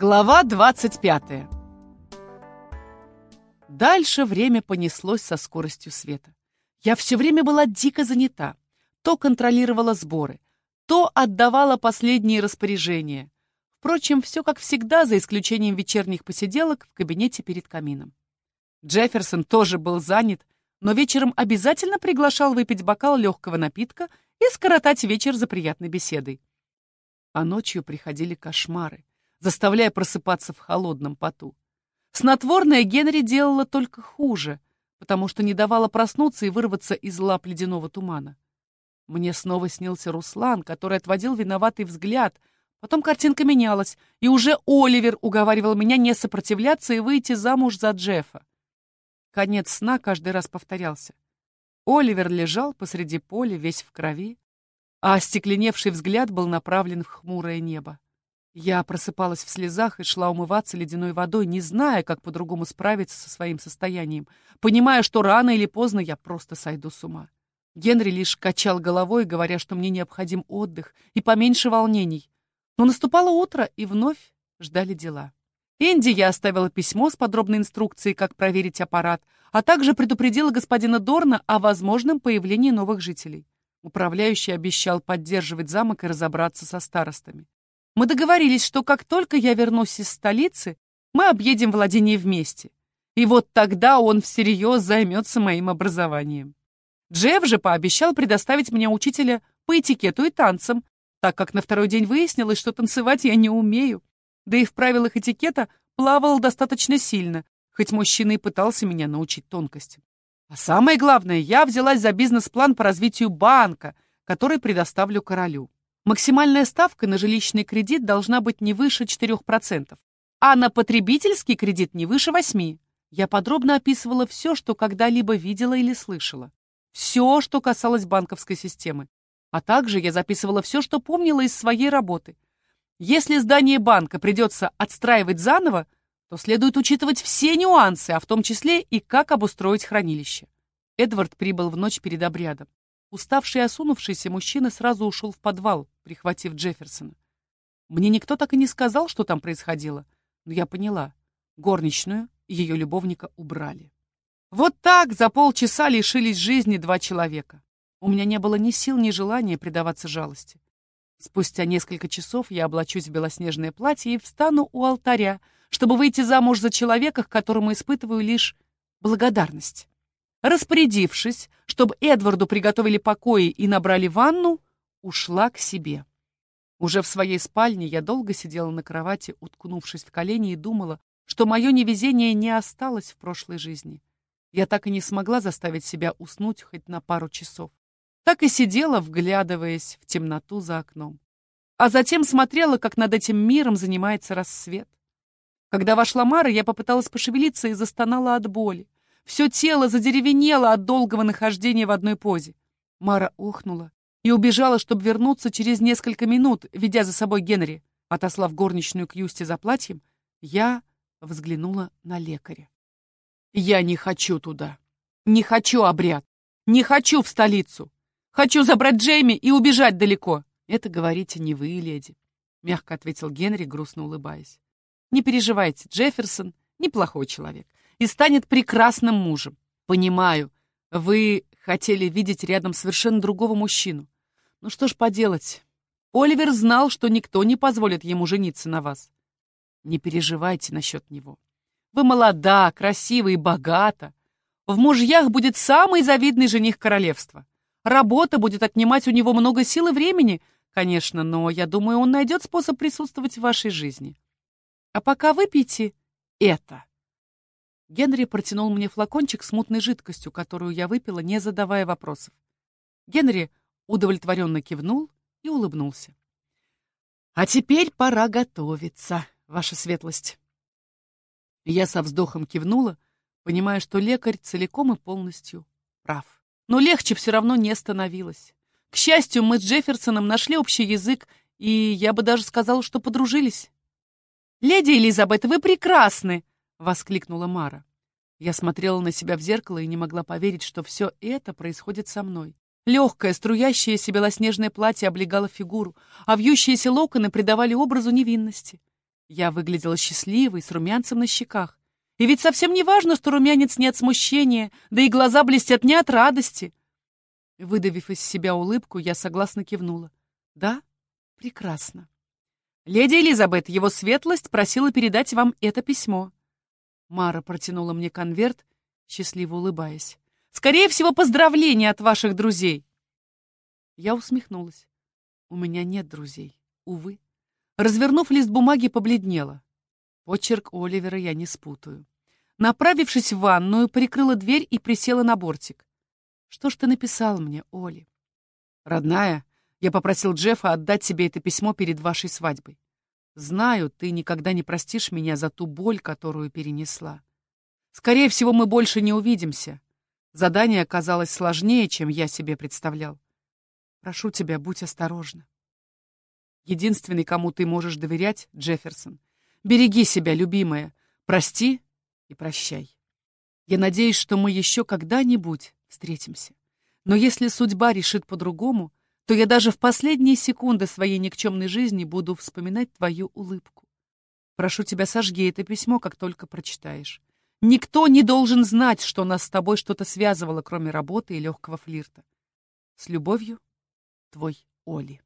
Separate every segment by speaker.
Speaker 1: Глава 25. Дальше время понеслось со скоростью света. Я все время была дико занята. То контролировала сборы, то отдавала последние распоряжения. Впрочем, все как всегда, за исключением вечерних посиделок в кабинете перед камином. Джефферсон тоже был занят, но вечером обязательно приглашал выпить бокал легкого напитка и скоротать вечер за приятной беседой. А ночью приходили кошмары заставляя просыпаться в холодном поту. Снотворное Генри делало только хуже, потому что не давало проснуться и вырваться из лап ледяного тумана. Мне снова снился Руслан, который отводил виноватый взгляд. Потом картинка менялась, и уже Оливер уговаривал меня не сопротивляться и выйти замуж за Джеффа. Конец сна каждый раз повторялся. Оливер лежал посреди поля, весь в крови, а остекленевший взгляд был направлен в хмурое небо. Я просыпалась в слезах и шла умываться ледяной водой, не зная, как по-другому справиться со своим состоянием, понимая, что рано или поздно я просто сойду с ума. Генри лишь качал головой, говоря, что мне необходим отдых и поменьше волнений. Но наступало утро, и вновь ждали дела. Энди я оставила письмо с подробной инструкцией, как проверить аппарат, а также предупредила господина Дорна о возможном появлении новых жителей. Управляющий обещал поддерживать замок и разобраться со старостами. Мы договорились, что как только я вернусь из столицы, мы объедем владение вместе. И вот тогда он всерьез займется моим образованием. Джефф же пообещал предоставить мне учителя по этикету и танцам, так как на второй день выяснилось, что танцевать я не умею. Да и в правилах этикета плавал достаточно сильно, хоть мужчина и пытался меня научить тонкостям. А самое главное, я взялась за бизнес-план по развитию банка, который предоставлю королю. Максимальная ставка на жилищный кредит должна быть не выше 4%, а на потребительский кредит не выше 8%. Я подробно описывала все, что когда-либо видела или слышала. Все, что касалось банковской системы. А также я записывала все, что помнила из своей работы. Если здание банка придется отстраивать заново, то следует учитывать все нюансы, а в том числе и как обустроить хранилище. Эдвард прибыл в ночь перед обрядом. Уставший и осунувшийся мужчина сразу ушел в подвал, прихватив Джефферсона. Мне никто так и не сказал, что там происходило, но я поняла. Горничную и ее любовника убрали. Вот так за полчаса лишились жизни два человека. У меня не было ни сил, ни желания предаваться жалости. Спустя несколько часов я облачусь в белоснежное платье и встану у алтаря, чтобы выйти замуж за человека, к которому испытываю лишь благодарность. Распорядившись, чтобы Эдварду приготовили покои и набрали ванну, ушла к себе. Уже в своей спальне я долго сидела на кровати, уткнувшись в колени, и думала, что мое невезение не осталось в прошлой жизни. Я так и не смогла заставить себя уснуть хоть на пару часов. Так и сидела, вглядываясь в темноту за окном. А затем смотрела, как над этим миром занимается рассвет. Когда вошла Мара, я попыталась пошевелиться и застонала от боли. Все тело задеревенело от долгого нахождения в одной позе. Мара охнула и убежала, чтобы вернуться через несколько минут, ведя за собой Генри. Отослав горничную к Юсте за платьем, я взглянула на лекаря. «Я не хочу туда. Не хочу обряд. Не хочу в столицу. Хочу забрать Джейми и убежать далеко». «Это говорите не вы, леди», — мягко ответил Генри, грустно улыбаясь. «Не переживайте, Джефферсон — неплохой человек и станет прекрасным мужем. Понимаю, вы хотели видеть рядом совершенно другого мужчину. Ну что ж поделать. Оливер знал, что никто не позволит ему жениться на вас. Не переживайте насчет него. Вы молода, красива и богата. В мужьях будет самый завидный жених королевства. Работа будет отнимать у него много сил и времени, конечно, но я думаю, он найдет способ присутствовать в вашей жизни. А пока выпейте это. Генри протянул мне флакончик с мутной жидкостью, которую я выпила, не задавая вопросов. Генри удовлетворенно кивнул и улыбнулся. «А теперь пора готовиться, ваша светлость». Я со вздохом кивнула, понимая, что лекарь целиком и полностью прав. Но легче все равно не становилось. К счастью, мы с Джефферсоном нашли общий язык, и я бы даже сказала, что подружились. «Леди Элизабет, вы прекрасны!» — воскликнула Мара. Я смотрела на себя в зеркало и не могла поверить, что все это происходит со мной. Легкое, струящееся белоснежное платье облегало фигуру, а вьющиеся локоны придавали образу невинности. Я выглядела счастливой, с румянцем на щеках. И ведь совсем не важно, что румянец не от смущения, да и глаза блестят не от радости. Выдавив из себя улыбку, я согласно кивнула. Да, прекрасно. Леди Элизабет, его светлость просила передать вам это письмо. Мара протянула мне конверт, счастливо улыбаясь. Скорее всего, поздравления от ваших друзей. Я усмехнулась. У меня нет друзей, увы. Развернув лист бумаги, побледнела. Почерк Оливера я не спутаю. Направившись в ванную, прикрыла дверь и присела на бортик. «Что ж ты написал мне, Оли?» «Родная, я попросил Джеффа отдать тебе это письмо перед вашей свадьбой. Знаю, ты никогда не простишь меня за ту боль, которую перенесла. Скорее всего, мы больше не увидимся. Задание оказалось сложнее, чем я себе представлял. Прошу тебя, будь осторожна. Единственный, кому ты можешь доверять, Джефферсон. Береги себя, любимая. Прости и прощай. Я надеюсь, что мы еще когда-нибудь встретимся. Но если судьба решит по-другому, то я даже в последние секунды своей никчемной жизни буду вспоминать твою улыбку. Прошу тебя, сожги это письмо, как только прочитаешь. Никто не должен знать, что нас с тобой что-то связывало, кроме работы и легкого флирта. С любовью, твой Оли.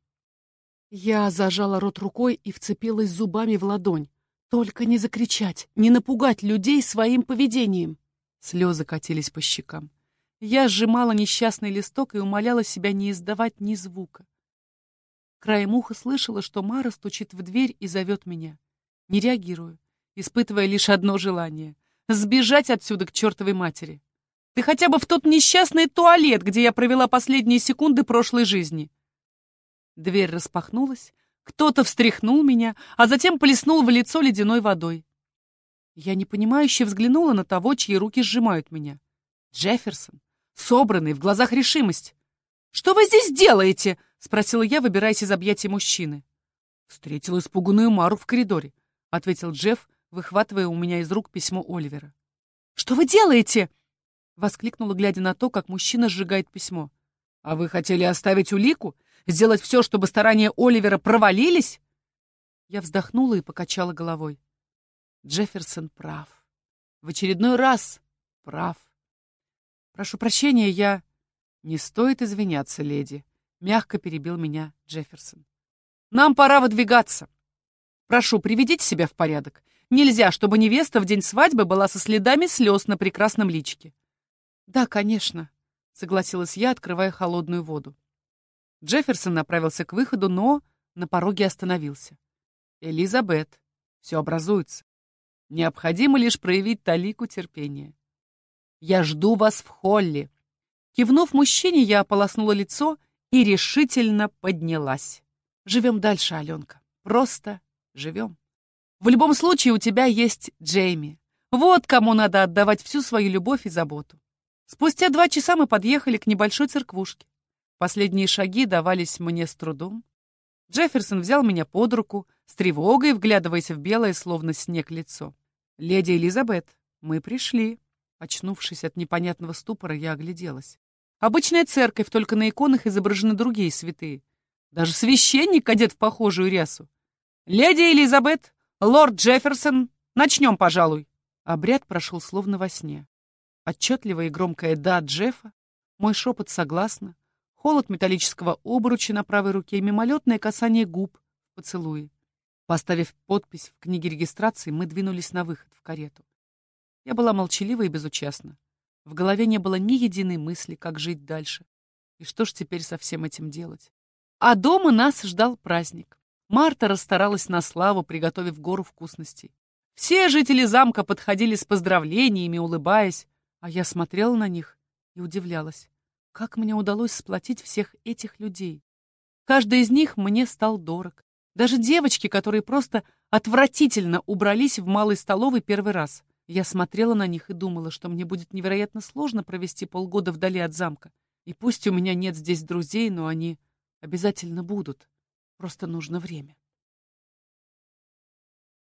Speaker 1: Я зажала рот рукой и вцепилась зубами в ладонь. Только не закричать, не напугать людей своим поведением. Слезы катились по щекам. Я сжимала несчастный листок и умоляла себя не издавать ни звука. Краем уха слышала, что Мара стучит в дверь и зовет меня. Не реагирую, испытывая лишь одно желание — сбежать отсюда к чертовой матери. Ты хотя бы в тот несчастный туалет, где я провела последние секунды прошлой жизни. Дверь распахнулась, кто-то встряхнул меня, а затем плеснул в лицо ледяной водой. Я непонимающе взглянула на того, чьи руки сжимают меня. Джефферсон, собранный, в глазах решимость. «Что вы здесь делаете?» — спросила я, выбираясь из объятий мужчины. «Встретил испуганную Мару в коридоре», — ответил Джефф, выхватывая у меня из рук письмо Оливера. «Что вы делаете?» — воскликнула, глядя на то, как мужчина сжигает письмо. «А вы хотели оставить улику? Сделать все, чтобы старания Оливера провалились?» Я вздохнула и покачала головой. Джефферсон прав. В очередной раз прав. «Прошу прощения, я...» «Не стоит извиняться, леди», — мягко перебил меня Джефферсон. «Нам пора выдвигаться. Прошу, приведите себя в порядок. Нельзя, чтобы невеста в день свадьбы была со следами слез на прекрасном личике». «Да, конечно», — согласилась я, открывая холодную воду. Джефферсон направился к выходу, но на пороге остановился. «Элизабет, все образуется. Необходимо лишь проявить талику терпения. Я жду вас в холле». Кивнув мужчине, я ополоснула лицо и решительно поднялась. «Живем дальше, Аленка. Просто живем. В любом случае у тебя есть Джейми. Вот кому надо отдавать всю свою любовь и заботу». Спустя два часа мы подъехали к небольшой церквушке. Последние шаги давались мне с трудом. Джефферсон взял меня под руку, с тревогой вглядываясь в белое, словно снег, лицо. «Леди Элизабет, мы пришли». Очнувшись от непонятного ступора, я огляделась. Обычная церковь, только на иконах изображены другие святые. Даже священник одет в похожую рясу. «Леди Элизабет, лорд Джефферсон, начнем, пожалуй». Обряд прошел словно во сне. Отчетливое и громкое «да» Джеффа, мой шепот «согласно», холод металлического обруча на правой руке и мимолетное касание губ в поцелуе. Поставив подпись в книге регистрации, мы двинулись на выход в карету. Я была молчалива и безучастна. В голове не было ни единой мысли, как жить дальше. И что ж теперь со всем этим делать? А дома нас ждал праздник. Марта расстаралась на славу, приготовив гору вкусностей. Все жители замка подходили с поздравлениями, улыбаясь, а я смотрела на них и удивлялась. Как мне удалось сплотить всех этих людей? Каждый из них мне стал дорог. Даже девочки, которые просто отвратительно убрались в малой столовой первый раз. Я смотрела на них и думала, что мне будет невероятно сложно провести полгода вдали от замка. И пусть у меня нет здесь друзей, но они обязательно будут. Просто нужно время.